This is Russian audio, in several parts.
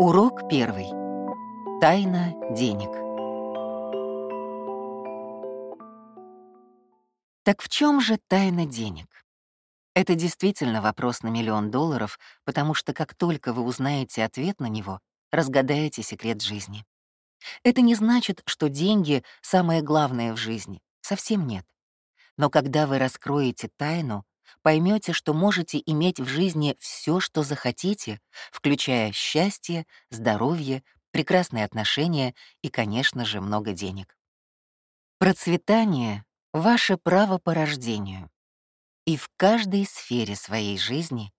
Урок первый. Тайна денег. Так в чем же тайна денег? Это действительно вопрос на миллион долларов, потому что как только вы узнаете ответ на него, разгадаете секрет жизни. Это не значит, что деньги — самое главное в жизни. Совсем нет. Но когда вы раскроете тайну, поймете, что можете иметь в жизни все, что захотите, включая счастье, здоровье, прекрасные отношения и, конечно же, много денег. Процветание — ваше право по рождению. И в каждой сфере своей жизни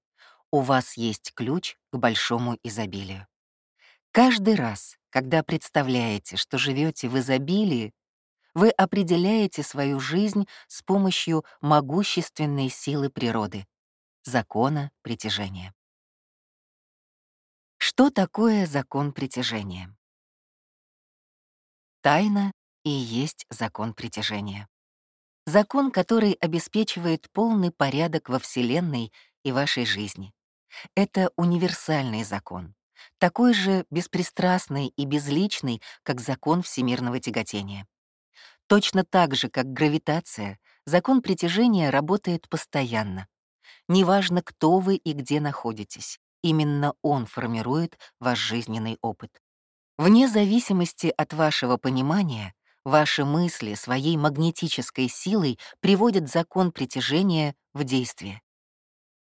у вас есть ключ к большому изобилию. Каждый раз, когда представляете, что живете в изобилии, вы определяете свою жизнь с помощью могущественной силы природы — закона притяжения. Что такое закон притяжения? Тайна и есть закон притяжения. Закон, который обеспечивает полный порядок во Вселенной и вашей жизни. Это универсальный закон, такой же беспристрастный и безличный, как закон всемирного тяготения. Точно так же, как гравитация, закон притяжения работает постоянно. Неважно, кто вы и где находитесь, именно он формирует ваш жизненный опыт. Вне зависимости от вашего понимания, ваши мысли своей магнетической силой приводят закон притяжения в действие.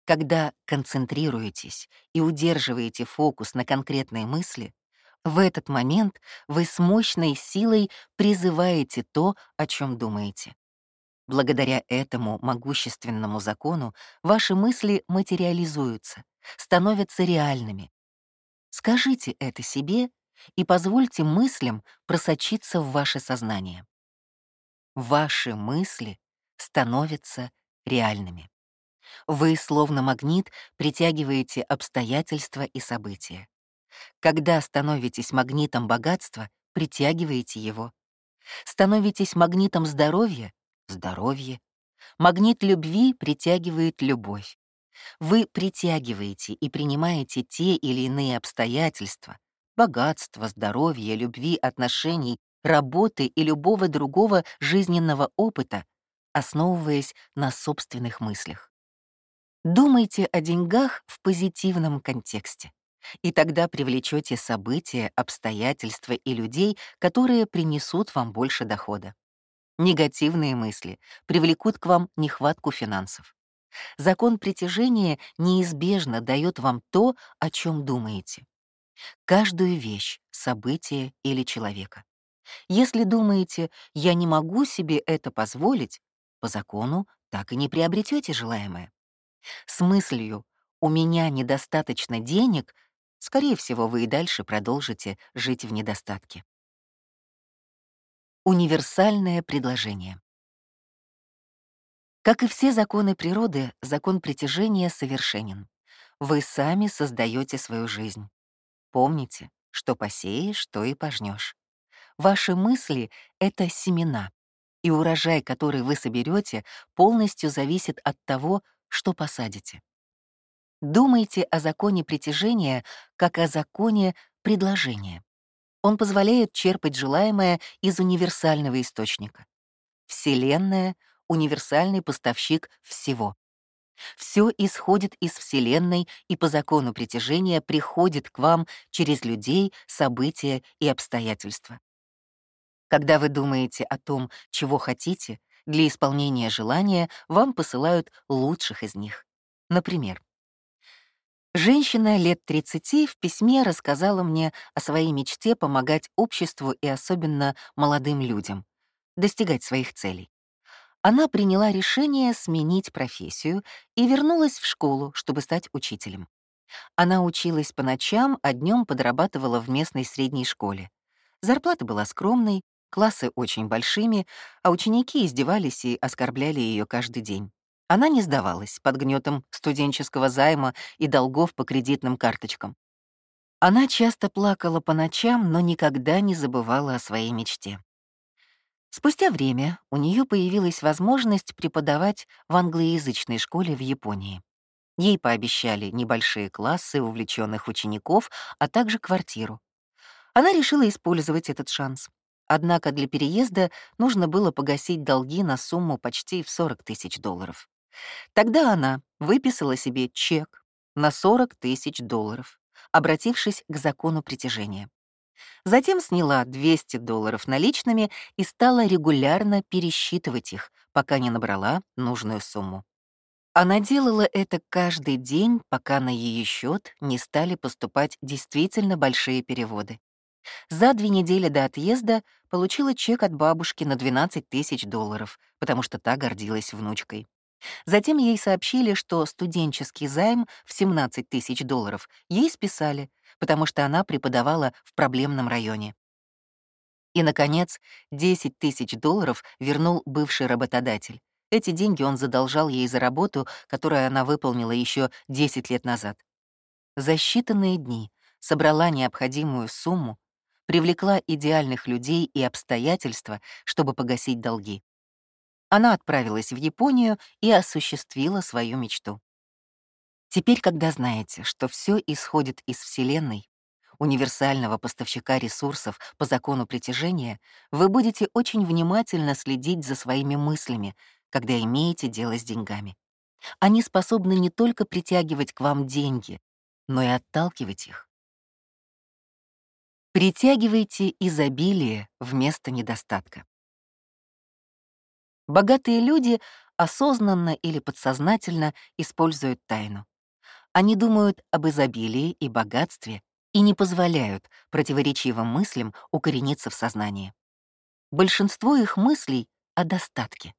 Когда концентрируетесь и удерживаете фокус на конкретной мысли, в этот момент вы с мощной силой призываете то, о чем думаете. Благодаря этому могущественному закону ваши мысли материализуются, становятся реальными. Скажите это себе и позвольте мыслям просочиться в ваше сознание. Ваши мысли становятся реальными. Вы, словно магнит, притягиваете обстоятельства и события. Когда становитесь магнитом богатства, притягиваете его. Становитесь магнитом здоровья — здоровье. Магнит любви притягивает любовь. Вы притягиваете и принимаете те или иные обстоятельства, богатство, здоровье, любви, отношений, работы и любого другого жизненного опыта, основываясь на собственных мыслях. Думайте о деньгах в позитивном контексте. И тогда привлечете события, обстоятельства и людей, которые принесут вам больше дохода. Негативные мысли привлекут к вам нехватку финансов. Закон притяжения неизбежно дает вам то, о чем думаете. Каждую вещь, событие или человека. Если думаете, я не могу себе это позволить, по закону так и не приобретете желаемое. С мыслью «у меня недостаточно денег» скорее всего, вы и дальше продолжите жить в недостатке. Универсальное предложение. Как и все законы природы, закон притяжения совершенен. Вы сами создаете свою жизнь. Помните, что посеешь, то и пожнешь. Ваши мысли — это семена, и урожай, который вы соберете, полностью зависит от того, что посадите. Думайте о законе притяжения как о законе предложения. Он позволяет черпать желаемое из универсального источника. Вселенная — универсальный поставщик всего. Все исходит из Вселенной и по закону притяжения приходит к вам через людей, события и обстоятельства. Когда вы думаете о том, чего хотите, для исполнения желания вам посылают лучших из них. Например, Женщина лет 30 в письме рассказала мне о своей мечте помогать обществу и особенно молодым людям достигать своих целей. Она приняла решение сменить профессию и вернулась в школу, чтобы стать учителем. Она училась по ночам, а днем подрабатывала в местной средней школе. Зарплата была скромной, классы очень большими, а ученики издевались и оскорбляли ее каждый день. Она не сдавалась под гнетом студенческого займа и долгов по кредитным карточкам. Она часто плакала по ночам, но никогда не забывала о своей мечте. Спустя время у нее появилась возможность преподавать в англоязычной школе в Японии. Ей пообещали небольшие классы увлеченных учеников, а также квартиру. Она решила использовать этот шанс. Однако для переезда нужно было погасить долги на сумму почти в 40 тысяч долларов. Тогда она выписала себе чек на 40 тысяч долларов, обратившись к закону притяжения. Затем сняла 200 долларов наличными и стала регулярно пересчитывать их, пока не набрала нужную сумму. Она делала это каждый день, пока на ее счет не стали поступать действительно большие переводы. За две недели до отъезда получила чек от бабушки на 12 тысяч долларов, потому что та гордилась внучкой. Затем ей сообщили, что студенческий займ в 17 тысяч долларов ей списали, потому что она преподавала в проблемном районе. И, наконец, 10 тысяч долларов вернул бывший работодатель. Эти деньги он задолжал ей за работу, которую она выполнила еще 10 лет назад. За считанные дни собрала необходимую сумму, привлекла идеальных людей и обстоятельства, чтобы погасить долги. Она отправилась в Японию и осуществила свою мечту. Теперь, когда знаете, что все исходит из Вселенной, универсального поставщика ресурсов по закону притяжения, вы будете очень внимательно следить за своими мыслями, когда имеете дело с деньгами. Они способны не только притягивать к вам деньги, но и отталкивать их. Притягивайте изобилие вместо недостатка. Богатые люди осознанно или подсознательно используют тайну. Они думают об изобилии и богатстве и не позволяют противоречивым мыслям укорениться в сознании. Большинство их мыслей о достатке.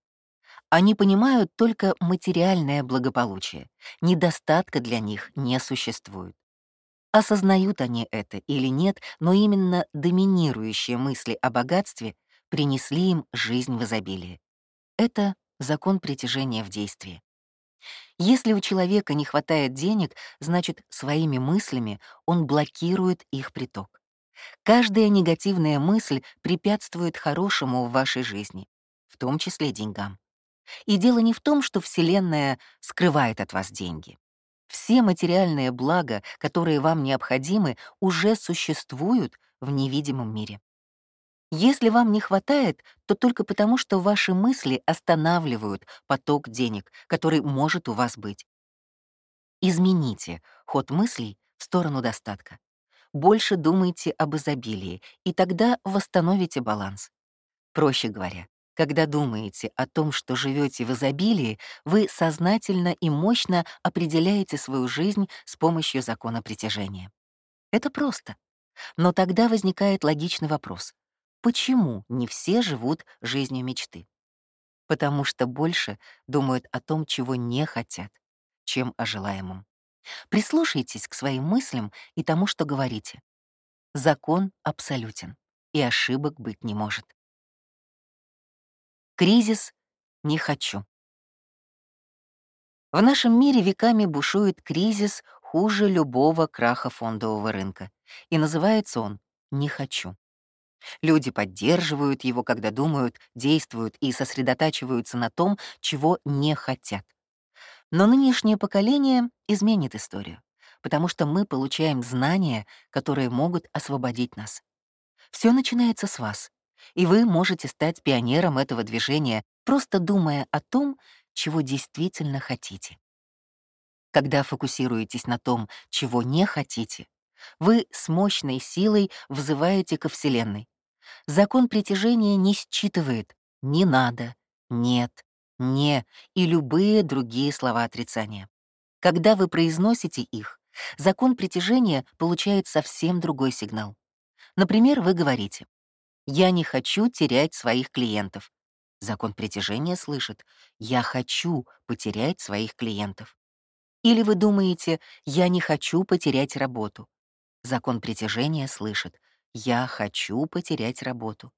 Они понимают только материальное благополучие. Недостатка для них не существует. Осознают они это или нет, но именно доминирующие мысли о богатстве принесли им жизнь в изобилии. Это закон притяжения в действии. Если у человека не хватает денег, значит, своими мыслями он блокирует их приток. Каждая негативная мысль препятствует хорошему в вашей жизни, в том числе деньгам. И дело не в том, что Вселенная скрывает от вас деньги. Все материальные блага, которые вам необходимы, уже существуют в невидимом мире. Если вам не хватает, то только потому, что ваши мысли останавливают поток денег, который может у вас быть. Измените ход мыслей в сторону достатка. Больше думайте об изобилии, и тогда восстановите баланс. Проще говоря, когда думаете о том, что живете в изобилии, вы сознательно и мощно определяете свою жизнь с помощью закона притяжения. Это просто. Но тогда возникает логичный вопрос. Почему не все живут жизнью мечты? Потому что больше думают о том, чего не хотят, чем о желаемом. Прислушайтесь к своим мыслям и тому, что говорите. Закон абсолютен, и ошибок быть не может. Кризис «не хочу». В нашем мире веками бушует кризис хуже любого краха фондового рынка, и называется он «не хочу». Люди поддерживают его, когда думают, действуют и сосредотачиваются на том, чего не хотят. Но нынешнее поколение изменит историю, потому что мы получаем знания, которые могут освободить нас. Все начинается с вас, и вы можете стать пионером этого движения, просто думая о том, чего действительно хотите. Когда фокусируетесь на том, чего не хотите, вы с мощной силой взываете ко Вселенной. Закон притяжения не считывает «не надо», «нет», «не» и любые другие слова отрицания. Когда вы произносите их, закон притяжения получает совсем другой сигнал. Например, вы говорите я не хочу терять своих клиентов. Закон притяжения слышит «я хочу потерять своих клиентов». Или вы думаете «я не хочу потерять работу». Закон притяжения слышит «я хочу потерять работу».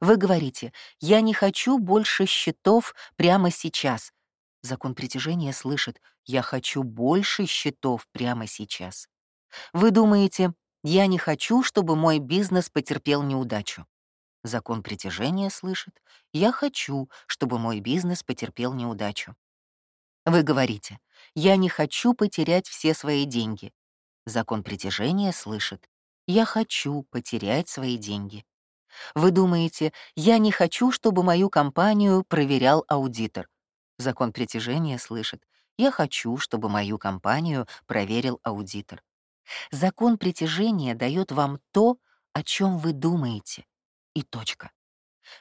Вы говорите «я не хочу больше счетов прямо сейчас». Закон притяжения слышит «я хочу больше счетов прямо сейчас». Вы думаете я не хочу, чтобы мой бизнес потерпел неудачу. Закон притяжения слышит. Я хочу, чтобы мой бизнес потерпел неудачу. Вы говорите, «Я не хочу потерять все свои деньги». Закон притяжения слышит, «Я хочу потерять свои деньги». Вы думаете, «Я не хочу, чтобы мою компанию проверял аудитор». Закон притяжения слышит, «Я хочу, чтобы мою компанию проверил аудитор». Закон притяжения дает вам то, о чем вы думаете. И точка.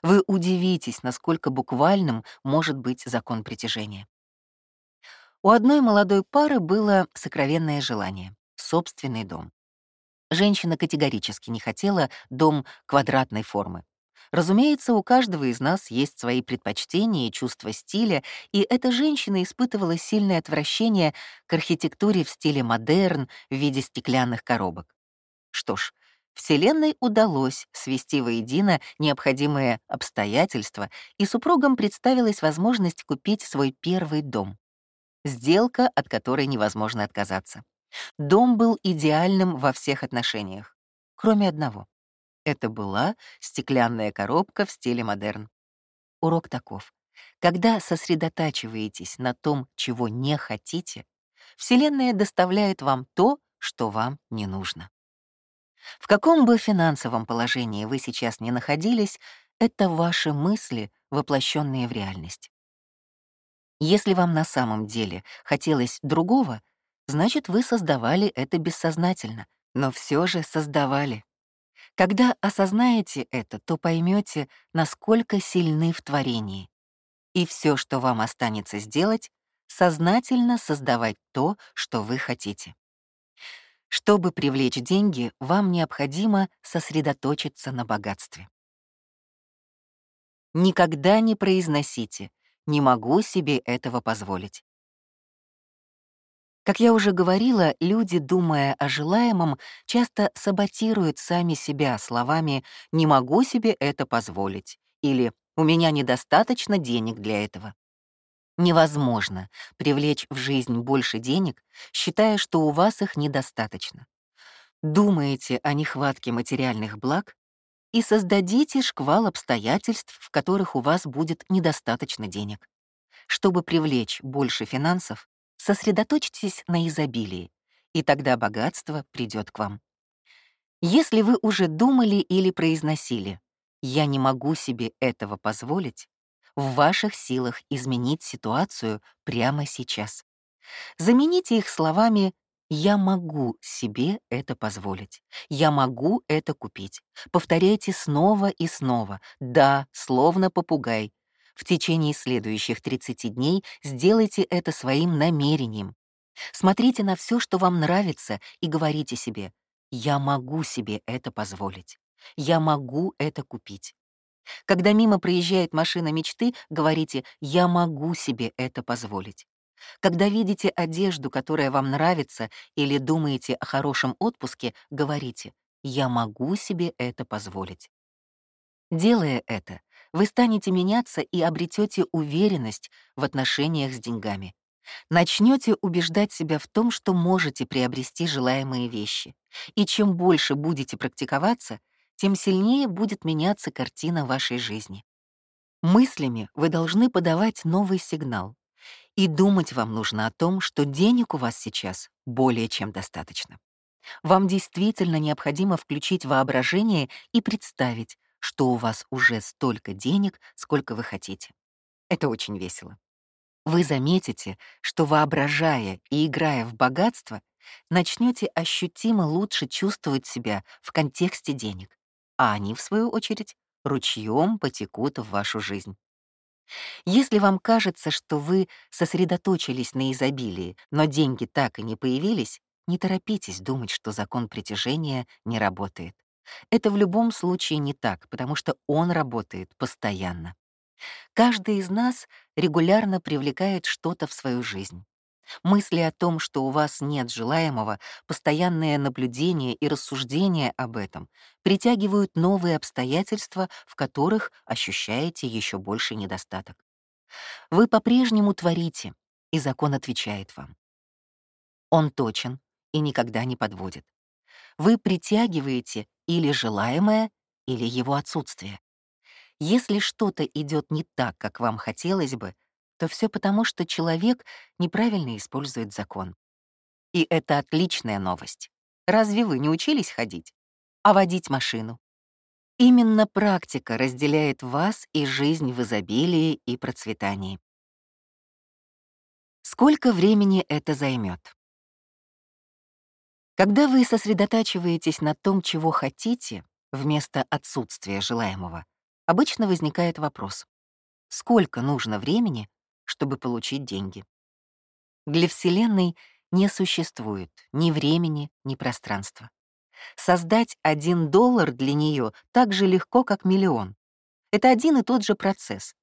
Вы удивитесь, насколько буквальным может быть закон притяжения. У одной молодой пары было сокровенное желание — собственный дом. Женщина категорически не хотела дом квадратной формы. Разумеется, у каждого из нас есть свои предпочтения и чувство стиля, и эта женщина испытывала сильное отвращение к архитектуре в стиле модерн в виде стеклянных коробок. Что ж, Вселенной удалось свести воедино необходимые обстоятельства, и супругам представилась возможность купить свой первый дом. Сделка, от которой невозможно отказаться. Дом был идеальным во всех отношениях, кроме одного. Это была стеклянная коробка в стиле модерн. Урок таков. Когда сосредотачиваетесь на том, чего не хотите, Вселенная доставляет вам то, что вам не нужно. В каком бы финансовом положении вы сейчас ни находились, это ваши мысли, воплощенные в реальность. Если вам на самом деле хотелось другого, значит, вы создавали это бессознательно, но все же создавали. Когда осознаете это, то поймете, насколько сильны в творении. И все, что вам останется сделать, сознательно создавать то, что вы хотите. Чтобы привлечь деньги, вам необходимо сосредоточиться на богатстве. Никогда не произносите «не могу себе этого позволить». Как я уже говорила, люди, думая о желаемом, часто саботируют сами себя словами «не могу себе это позволить» или «у меня недостаточно денег для этого». Невозможно привлечь в жизнь больше денег, считая, что у вас их недостаточно. Думаете о нехватке материальных благ и создадите шквал обстоятельств, в которых у вас будет недостаточно денег. Чтобы привлечь больше финансов, сосредоточьтесь на изобилии, и тогда богатство придет к вам. Если вы уже думали или произносили «я не могу себе этого позволить», в ваших силах изменить ситуацию прямо сейчас. Замените их словами «Я могу себе это позволить. Я могу это купить». Повторяйте снова и снова «Да», словно попугай. В течение следующих 30 дней сделайте это своим намерением. Смотрите на все, что вам нравится, и говорите себе «Я могу себе это позволить. Я могу это купить». Когда мимо проезжает машина мечты, говорите «я могу себе это позволить». Когда видите одежду, которая вам нравится, или думаете о хорошем отпуске, говорите «я могу себе это позволить». Делая это, вы станете меняться и обретете уверенность в отношениях с деньгами. Начнете убеждать себя в том, что можете приобрести желаемые вещи. И чем больше будете практиковаться, тем сильнее будет меняться картина вашей жизни. Мыслями вы должны подавать новый сигнал. И думать вам нужно о том, что денег у вас сейчас более чем достаточно. Вам действительно необходимо включить воображение и представить, что у вас уже столько денег, сколько вы хотите. Это очень весело. Вы заметите, что воображая и играя в богатство, начнете ощутимо лучше чувствовать себя в контексте денег а они, в свою очередь, ручьем потекут в вашу жизнь. Если вам кажется, что вы сосредоточились на изобилии, но деньги так и не появились, не торопитесь думать, что закон притяжения не работает. Это в любом случае не так, потому что он работает постоянно. Каждый из нас регулярно привлекает что-то в свою жизнь. Мысли о том, что у вас нет желаемого, постоянное наблюдение и рассуждение об этом притягивают новые обстоятельства, в которых ощущаете еще больше недостаток. Вы по-прежнему творите, и закон отвечает вам. Он точен и никогда не подводит. Вы притягиваете или желаемое, или его отсутствие. Если что-то идет не так, как вам хотелось бы, то все потому, что человек неправильно использует закон. И это отличная новость. Разве вы не учились ходить? А водить машину? Именно практика разделяет вас и жизнь в изобилии и процветании. Сколько времени это займет? Когда вы сосредотачиваетесь на том, чего хотите, вместо отсутствия желаемого, обычно возникает вопрос, сколько нужно времени, чтобы получить деньги? Для Вселенной не существует ни времени, ни пространства. Создать один доллар для нее так же легко, как миллион. Это один и тот же процесс.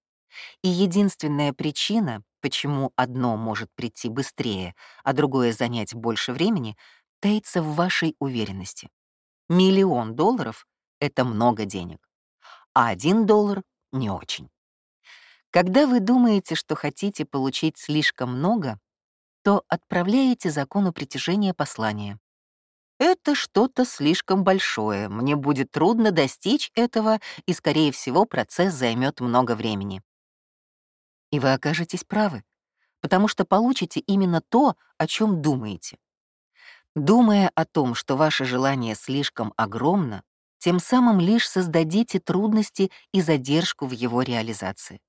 И единственная причина, почему одно может прийти быстрее, а другое занять больше времени, таится в вашей уверенности. Миллион долларов — это много денег, а один доллар — не очень. Когда вы думаете, что хотите получить слишком много, то отправляете закону притяжения послание. Это что-то слишком большое, мне будет трудно достичь этого, и, скорее всего, процесс займет много времени. И вы окажетесь правы, потому что получите именно то, о чем думаете. Думая о том, что ваше желание слишком огромно, тем самым лишь создадите трудности и задержку в его реализации.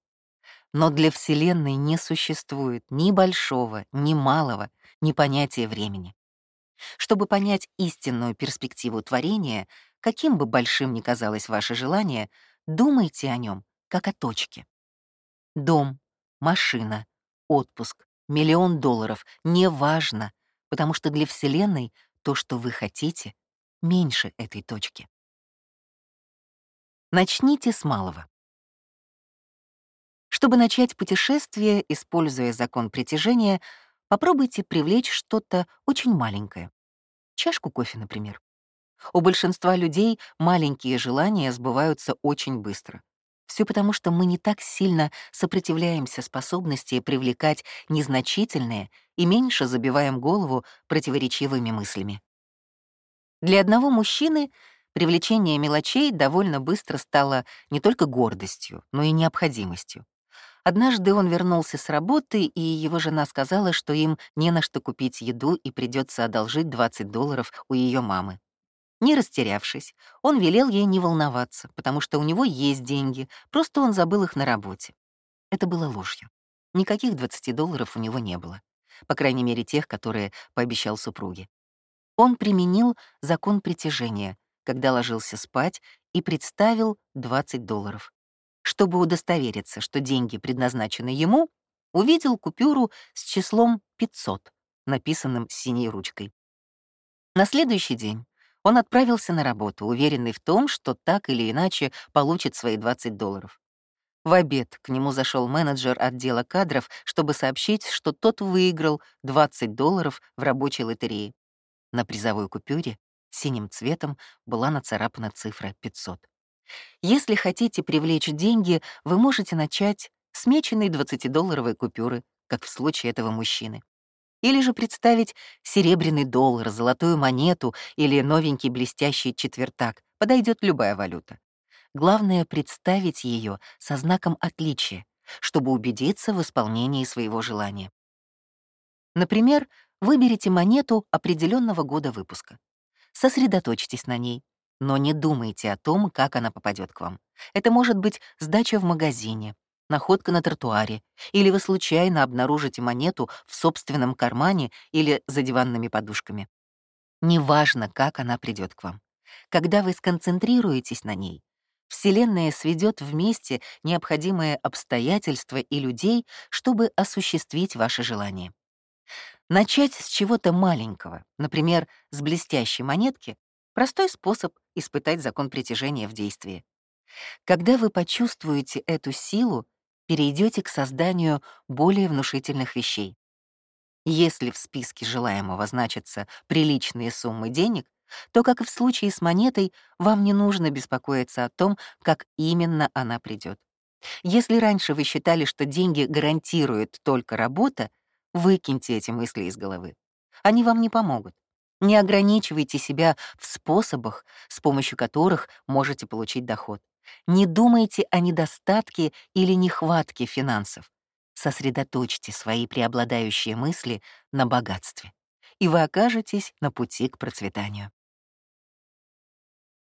Но для Вселенной не существует ни большого, ни малого, ни понятия времени. Чтобы понять истинную перспективу творения, каким бы большим ни казалось ваше желание, думайте о нем как о точке. Дом, машина, отпуск, миллион долларов — неважно, потому что для Вселенной то, что вы хотите, меньше этой точки. Начните с малого. Чтобы начать путешествие, используя закон притяжения, Попробуйте привлечь что-то очень маленькое. Чашку кофе, например. У большинства людей маленькие желания сбываются очень быстро. Все потому, что мы не так сильно сопротивляемся способности привлекать незначительные и меньше забиваем голову противоречивыми мыслями. Для одного мужчины привлечение мелочей довольно быстро стало не только гордостью, но и необходимостью. Однажды он вернулся с работы, и его жена сказала, что им не на что купить еду и придется одолжить 20 долларов у ее мамы. Не растерявшись, он велел ей не волноваться, потому что у него есть деньги, просто он забыл их на работе. Это было ложью. Никаких 20 долларов у него не было. По крайней мере, тех, которые пообещал супруге. Он применил закон притяжения, когда ложился спать, и представил 20 долларов чтобы удостовериться, что деньги предназначены ему, увидел купюру с числом 500, написанным синей ручкой. На следующий день он отправился на работу, уверенный в том, что так или иначе получит свои 20 долларов. В обед к нему зашел менеджер отдела кадров, чтобы сообщить, что тот выиграл 20 долларов в рабочей лотерее. На призовой купюре синим цветом была нацарапана цифра 500. Если хотите привлечь деньги, вы можете начать с меченой 20-долларовой купюры, как в случае этого мужчины. Или же представить серебряный доллар, золотую монету или новенький блестящий четвертак. Подойдет любая валюта. Главное — представить ее со знаком отличия, чтобы убедиться в исполнении своего желания. Например, выберите монету определенного года выпуска. Сосредоточьтесь на ней, но не думайте о том, как она попадет к вам. Это может быть сдача в магазине, находка на тротуаре, или вы случайно обнаружите монету в собственном кармане или за диванными подушками. Неважно, как она придет к вам. Когда вы сконцентрируетесь на ней, Вселенная сведет вместе необходимые обстоятельства и людей, чтобы осуществить ваше желание. Начать с чего-то маленького, например, с блестящей монетки, Простой способ испытать закон притяжения в действии. Когда вы почувствуете эту силу, перейдете к созданию более внушительных вещей. Если в списке желаемого значатся приличные суммы денег, то, как и в случае с монетой, вам не нужно беспокоиться о том, как именно она придет. Если раньше вы считали, что деньги гарантирует только работа, выкиньте эти мысли из головы. Они вам не помогут. Не ограничивайте себя в способах, с помощью которых можете получить доход. Не думайте о недостатке или нехватке финансов. Сосредоточьте свои преобладающие мысли на богатстве, и вы окажетесь на пути к процветанию.